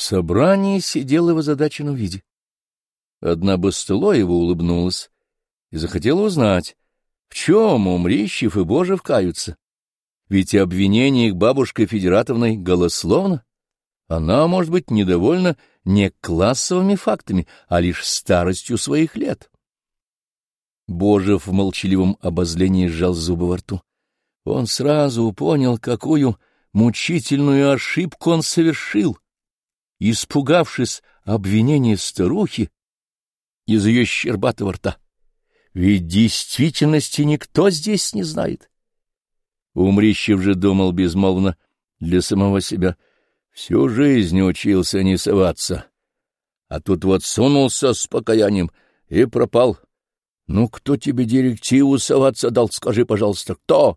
Собрание сидело в озадаченном виде. Одна Бастылоева улыбнулась и захотела узнать, в чем Умрищев и Божев каются. Ведь обвинение их бабушкой Федератовной голословно. Она, может быть, недовольна не классовыми фактами, а лишь старостью своих лет. Божев в молчаливом обозлении сжал зубы во рту. Он сразу понял, какую мучительную ошибку он совершил. Испугавшись обвинения старухи из ее щербатого рта. Ведь действительности никто здесь не знает. Умрищев же думал безмолвно для самого себя. Всю жизнь учился не соваться. А тут вот сунулся с покаянием и пропал. Ну, кто тебе директиву соваться дал, скажи, пожалуйста, кто?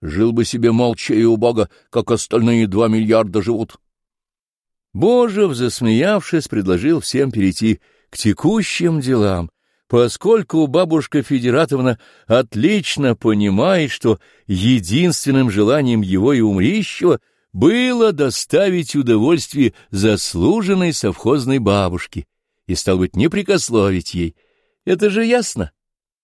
Жил бы себе молча и убого, как остальные два миллиарда живут. Божев, засмеявшись, предложил всем перейти к текущим делам, поскольку бабушка Федератовна отлично понимает, что единственным желанием его и умрищего было доставить удовольствие заслуженной совхозной бабушке и, стал быть, не прикословить ей. Это же ясно.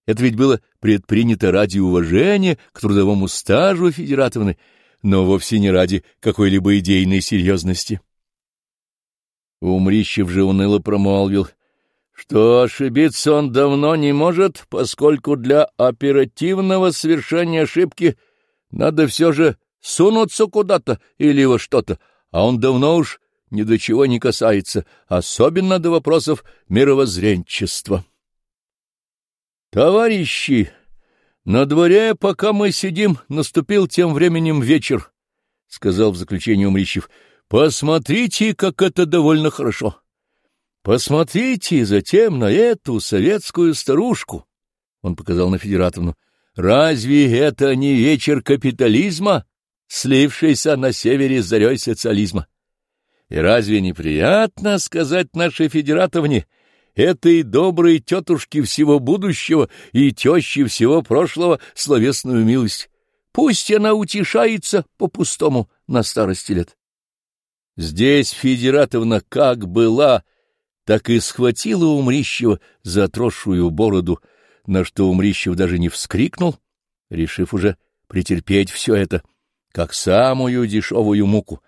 Это ведь было предпринято ради уважения к трудовому стажу Федератовны, но вовсе не ради какой-либо идейной серьезности. Умрищев же уныло промолвил — что ошибиться он давно не может, поскольку для оперативного совершения ошибки надо все же сунуться куда-то или во что-то, а он давно уж ни до чего не касается, особенно до вопросов мировоззренчества. Товарищи, на дворе, пока мы сидим, наступил тем временем вечер, — сказал в заключение Умрищев. — Посмотрите, как это довольно хорошо. Посмотрите затем на эту советскую старушку, — он показал на Федератовну. Разве это не вечер капитализма, слившийся на севере с зарей социализма? И разве неприятно сказать нашей Федератовне, этой доброй тетушке всего будущего и теще всего прошлого словесную милость? Пусть она утешается по-пустому на старости лет. Здесь Федератовна как была так и схватила Умрищева за отросшую бороду, на что Умрищев даже не вскрикнул, решив уже претерпеть все это, как самую дешевую муку.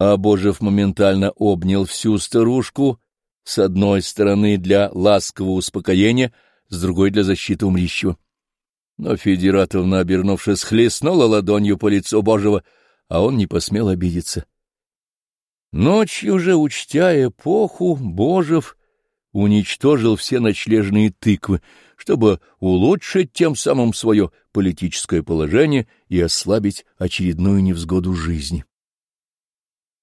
А Божев моментально обнял всю старушку, с одной стороны для ласкового успокоения, с другой для защиты Умрищева. Но Федератовна, обернувшись, хлестнула ладонью по лицу Божьего, а он не посмел обидеться. Ночью же, учтя эпоху, Божев уничтожил все ночлежные тыквы, чтобы улучшить тем самым свое политическое положение и ослабить очередную невзгоду жизни.